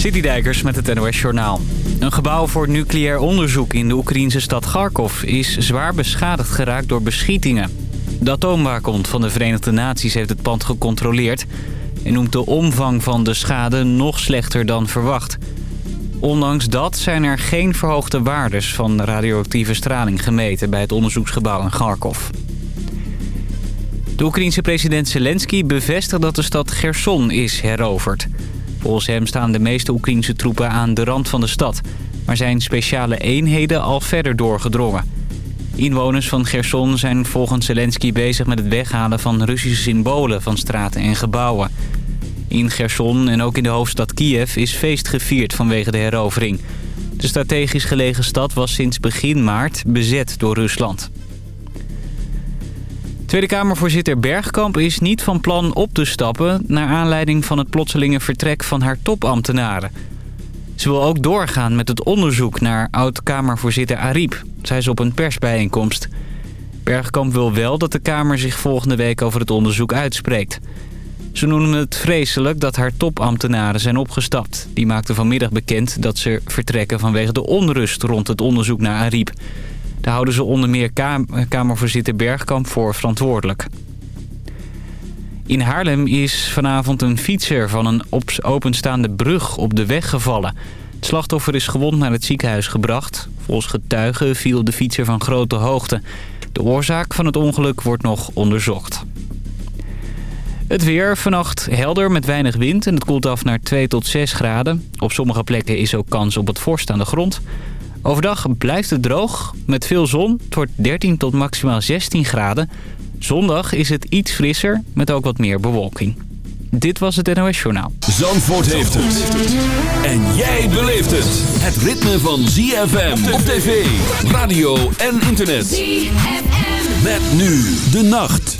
Citydijkers met het NOS Journaal. Een gebouw voor nucleair onderzoek in de Oekraïnse stad Kharkov... is zwaar beschadigd geraakt door beschietingen. De atoomwaakhond van de Verenigde Naties heeft het pand gecontroleerd... en noemt de omvang van de schade nog slechter dan verwacht. Ondanks dat zijn er geen verhoogde waardes van radioactieve straling gemeten... bij het onderzoeksgebouw in Kharkov. De Oekraïense president Zelensky bevestigt dat de stad Gerson is heroverd... Volgens hem staan de meeste Oekraïnse troepen aan de rand van de stad... maar zijn speciale eenheden al verder doorgedrongen. Inwoners van Gerson zijn volgens Zelensky bezig met het weghalen van Russische symbolen van straten en gebouwen. In Gerson en ook in de hoofdstad Kiev is feest gevierd vanwege de herovering. De strategisch gelegen stad was sinds begin maart bezet door Rusland. Tweede Kamervoorzitter Bergkamp is niet van plan op te stappen... naar aanleiding van het plotselinge vertrek van haar topambtenaren. Ze wil ook doorgaan met het onderzoek naar oud-Kamervoorzitter Ariep... zei ze op een persbijeenkomst. Bergkamp wil wel dat de Kamer zich volgende week over het onderzoek uitspreekt. Ze noemen het vreselijk dat haar topambtenaren zijn opgestapt. Die maakten vanmiddag bekend dat ze vertrekken vanwege de onrust rond het onderzoek naar Ariep... Daar houden ze onder meer Kamervoorzitter Bergkamp voor verantwoordelijk. In Haarlem is vanavond een fietser van een openstaande brug op de weg gevallen. Het slachtoffer is gewond naar het ziekenhuis gebracht. Volgens getuigen viel de fietser van grote hoogte. De oorzaak van het ongeluk wordt nog onderzocht. Het weer vannacht helder met weinig wind en het koelt af naar 2 tot 6 graden. Op sommige plekken is ook kans op het vorst aan de grond. Overdag blijft het droog met veel zon. Het wordt 13 tot maximaal 16 graden. Zondag is het iets frisser met ook wat meer bewolking. Dit was het NOS Journaal. Zandvoort heeft het. En jij beleeft het. Het ritme van ZFM op tv, radio en internet. ZFM. Met nu de nacht.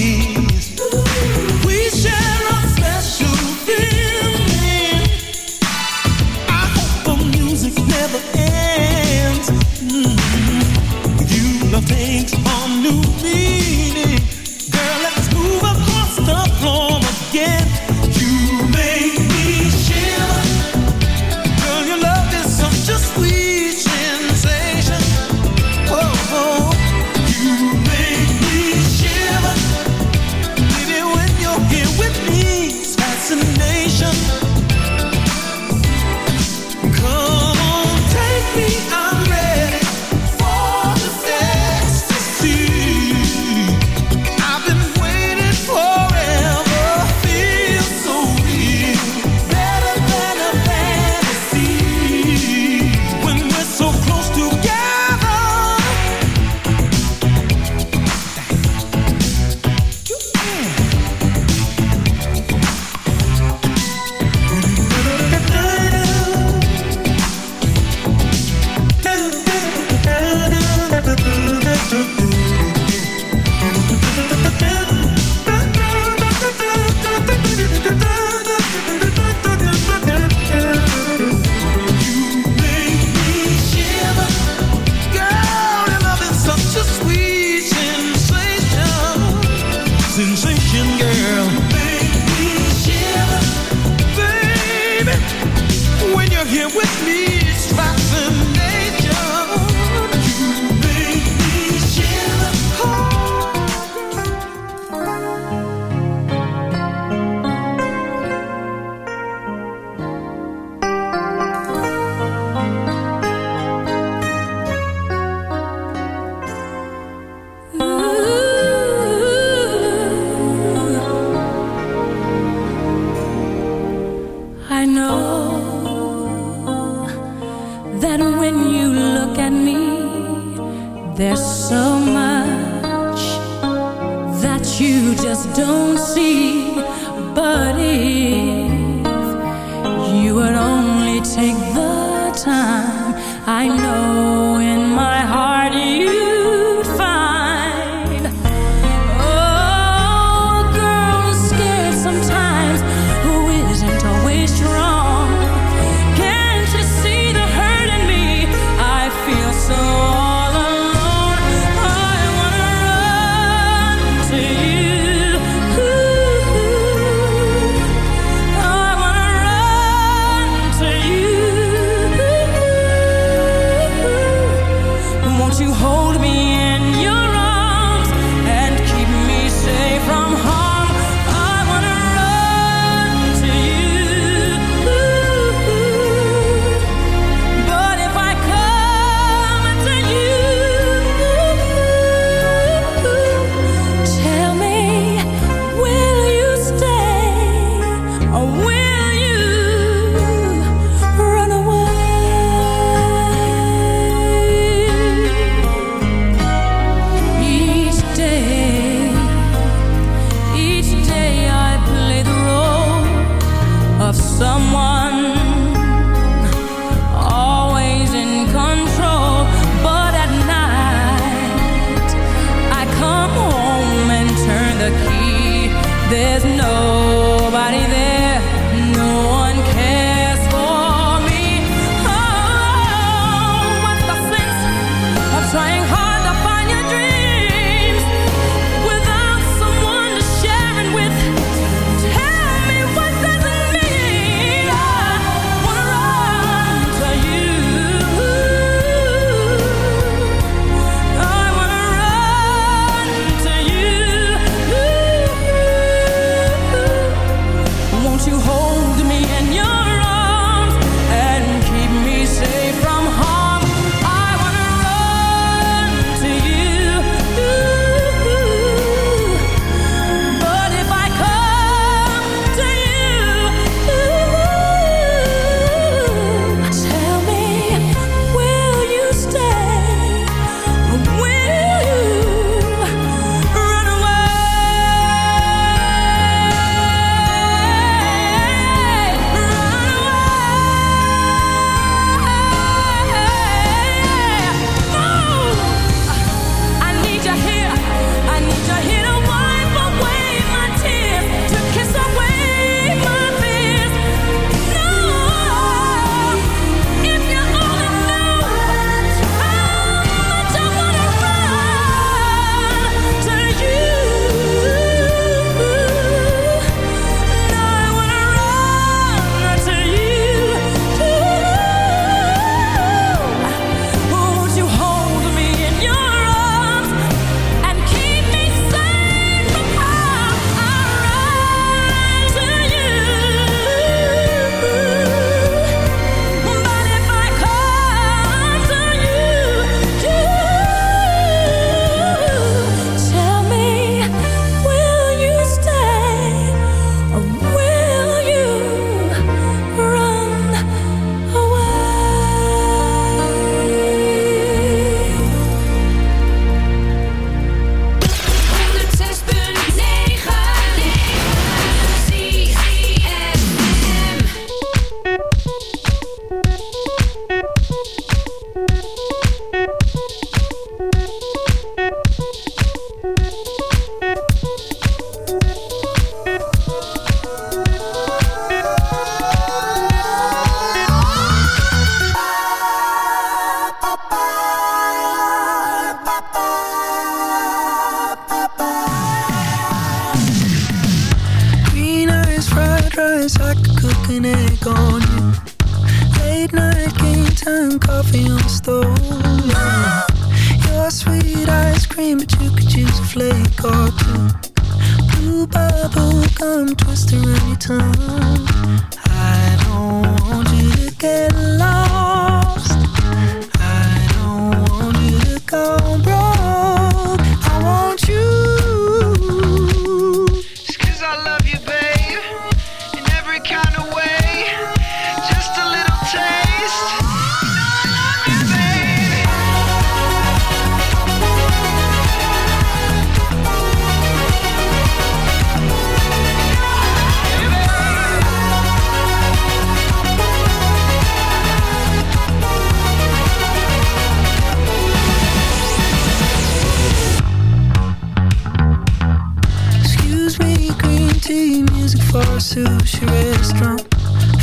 ice drum.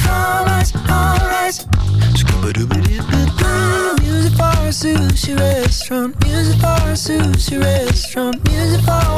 All Music for a sushi restaurant. Music for a sushi restaurant. Music for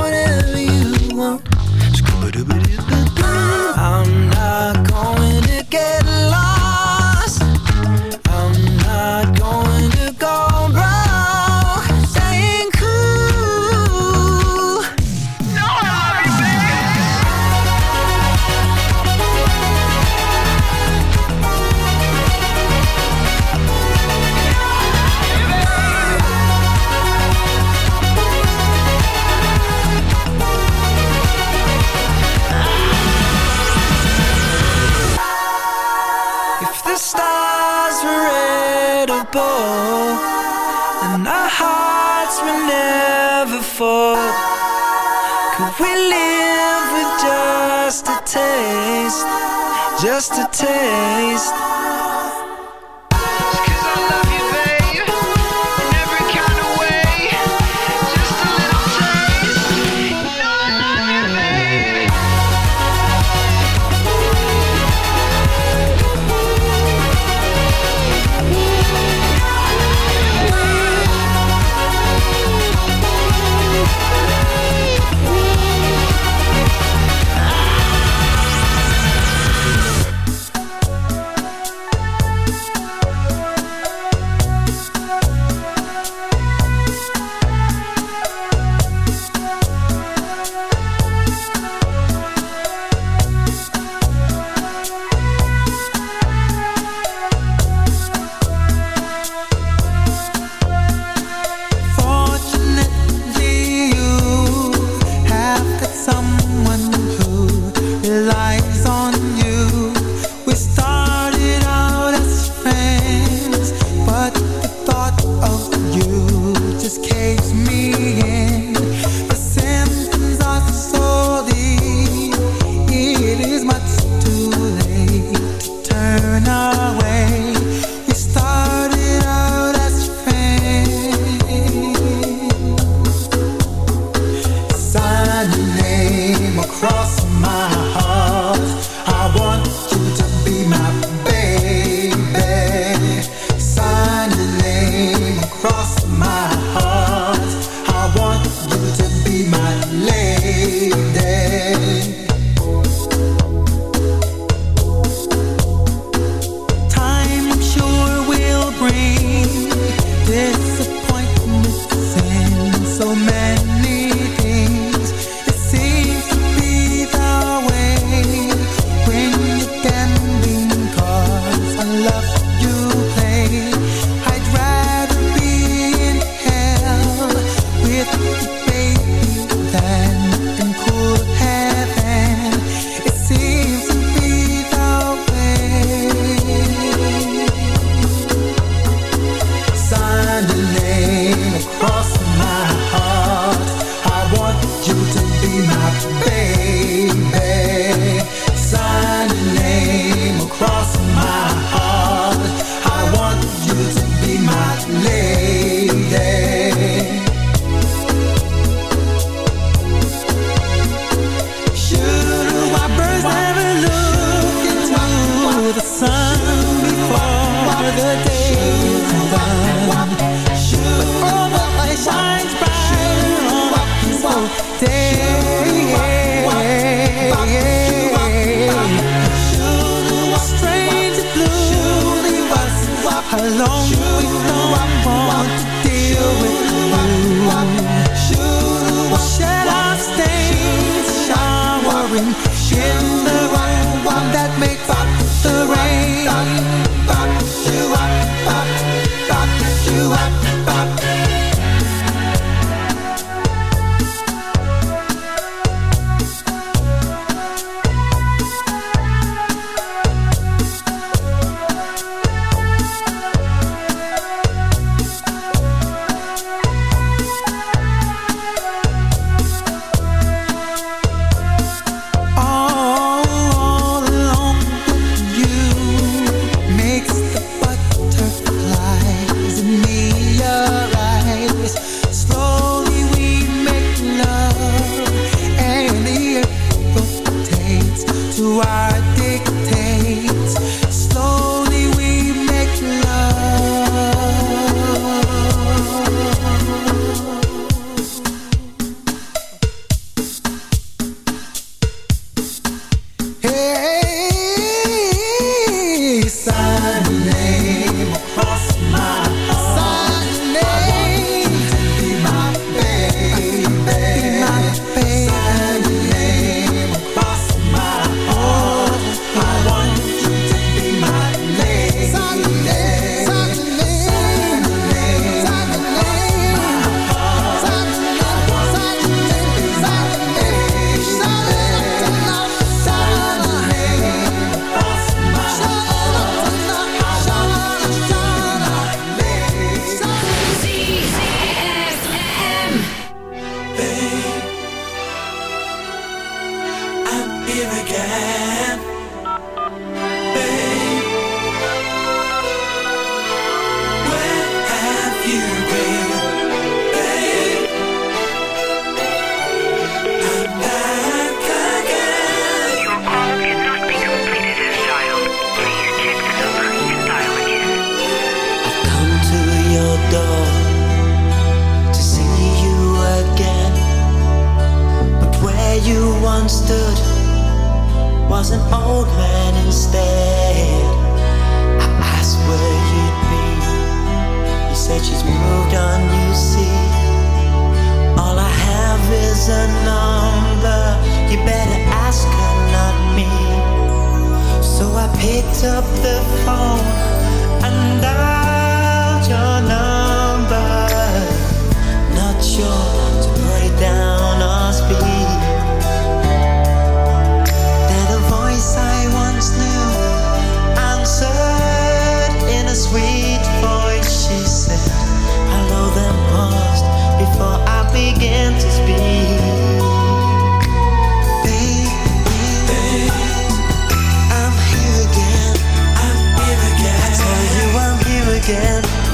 again.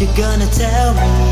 you gonna tell me?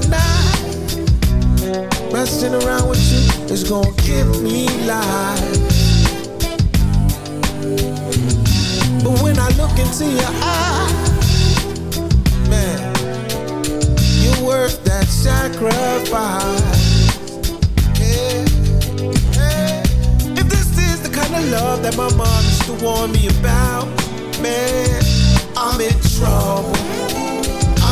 tonight. Messing around with you is gonna give me life. But when I look into your eyes, man, you're worth that sacrifice. Yeah. Yeah. If this is the kind of love that my mom used to warn me about, man, I'm in trouble.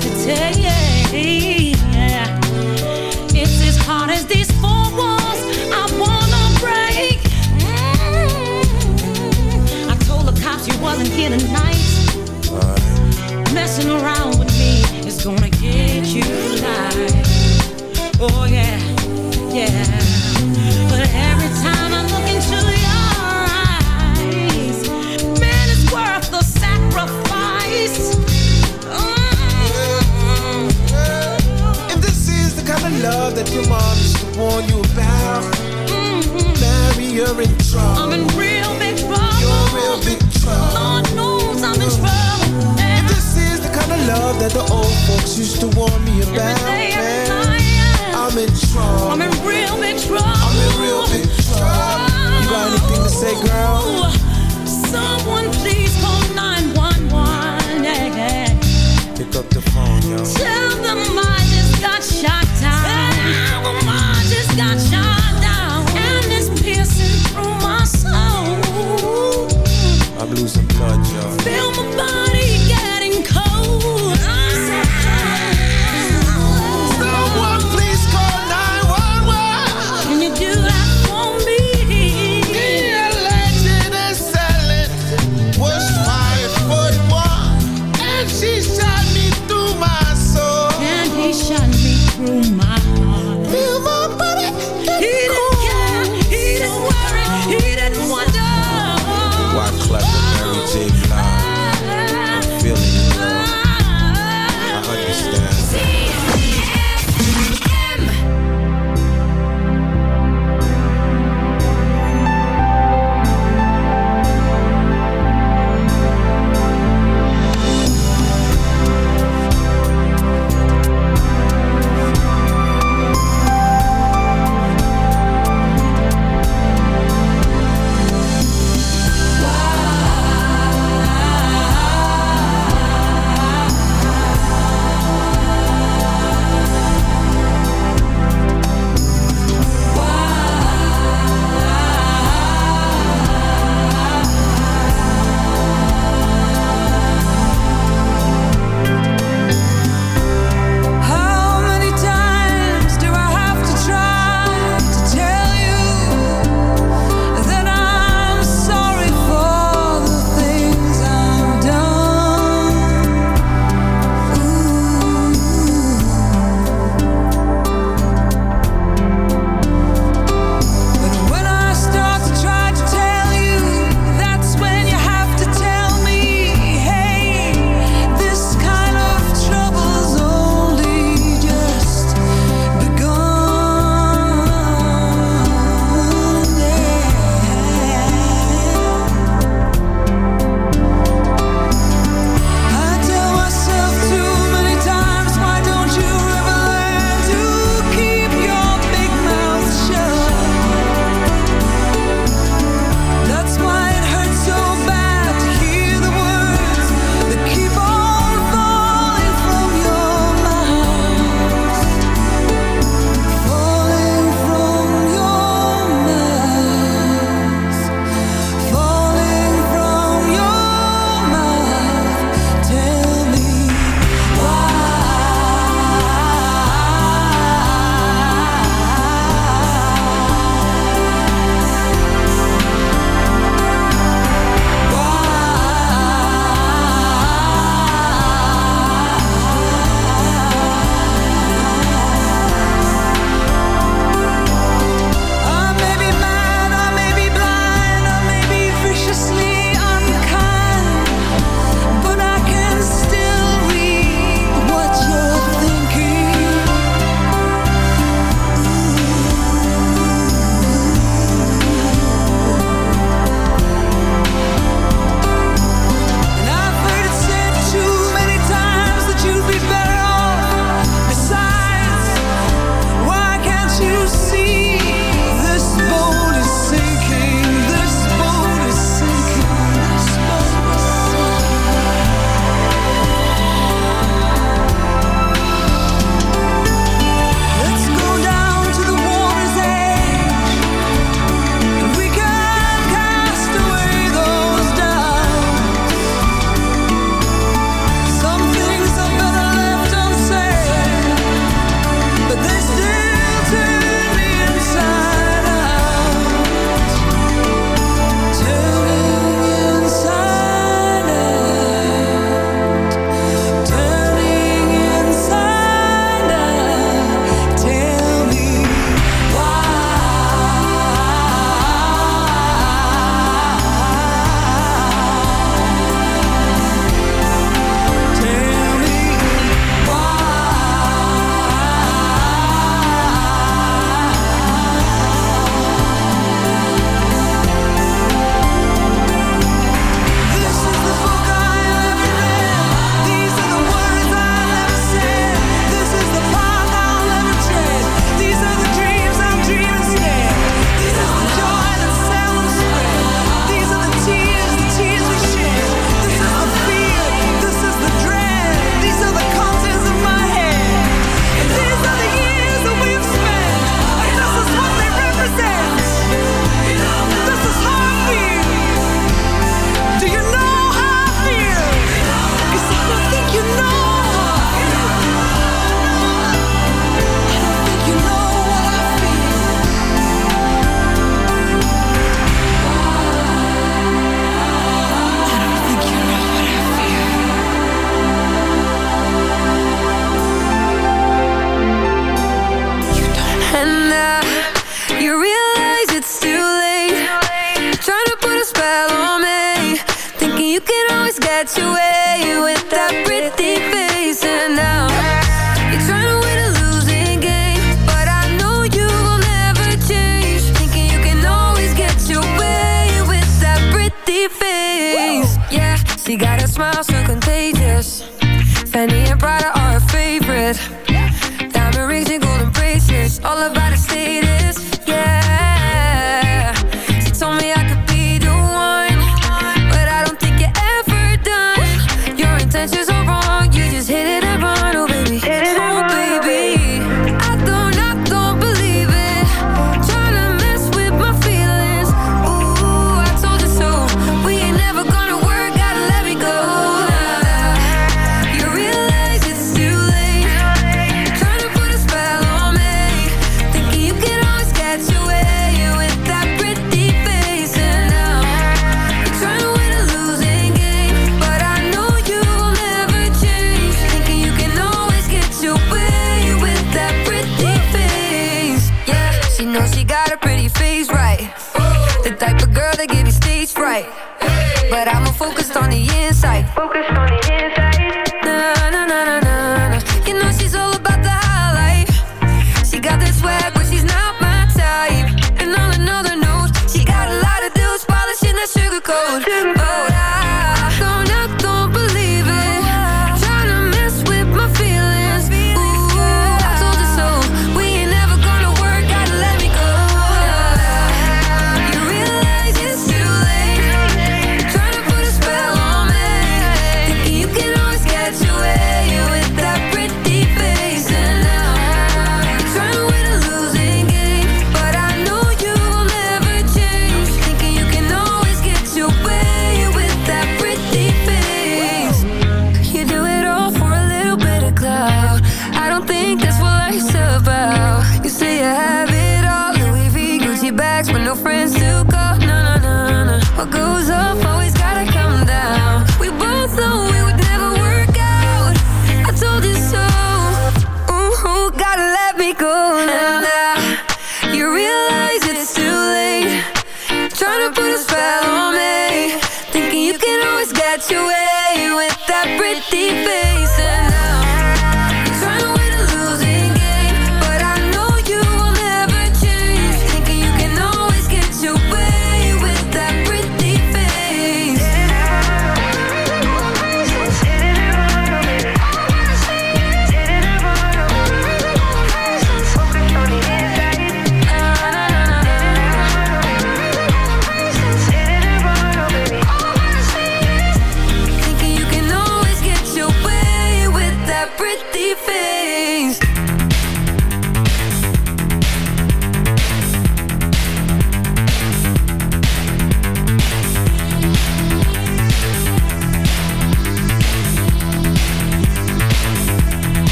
could take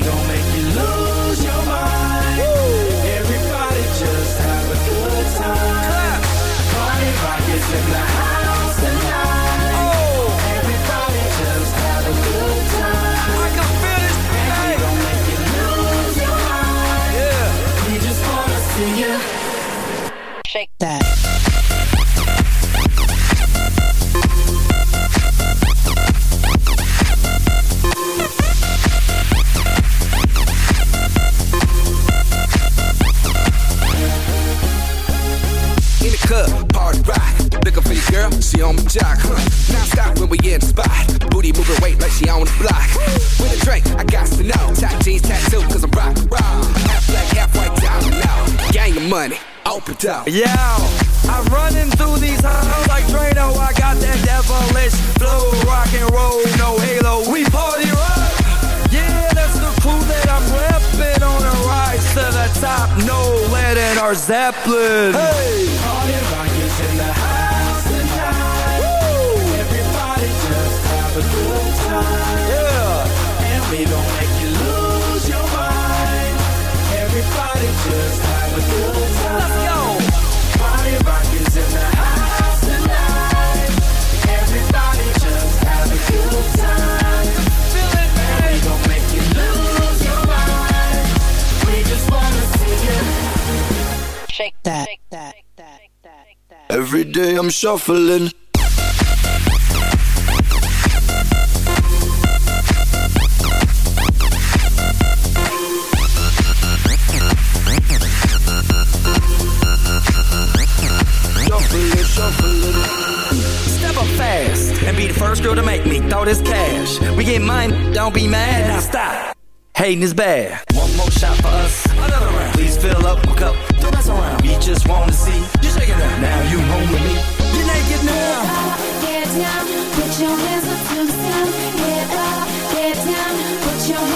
tonight yeah. I'm running through these halls like Trano. I got that devilish flow, rock and roll, no halo. We party rock, yeah. That's the clue that I'm repping on a rise to the top. No letting our Zeppelin. Hey. shuffling. girl to make me throw this cash. We get mine, don't be mad. Now stop. Hating is bad. One more shot for us. Another round. Please fill up my cup. Don't mess around. We just want to see you shaking up. Now you home with me Get up, get down, put your hands up to the sun. Get up, get down, put your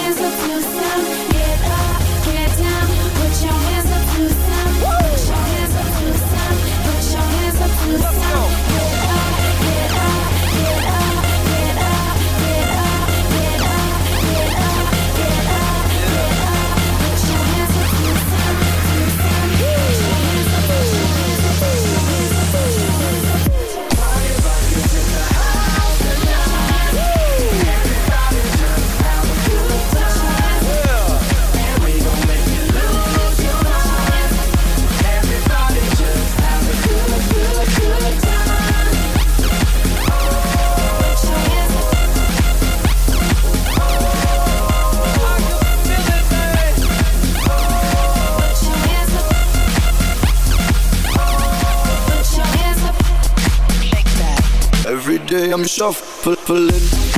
day I'm shuffling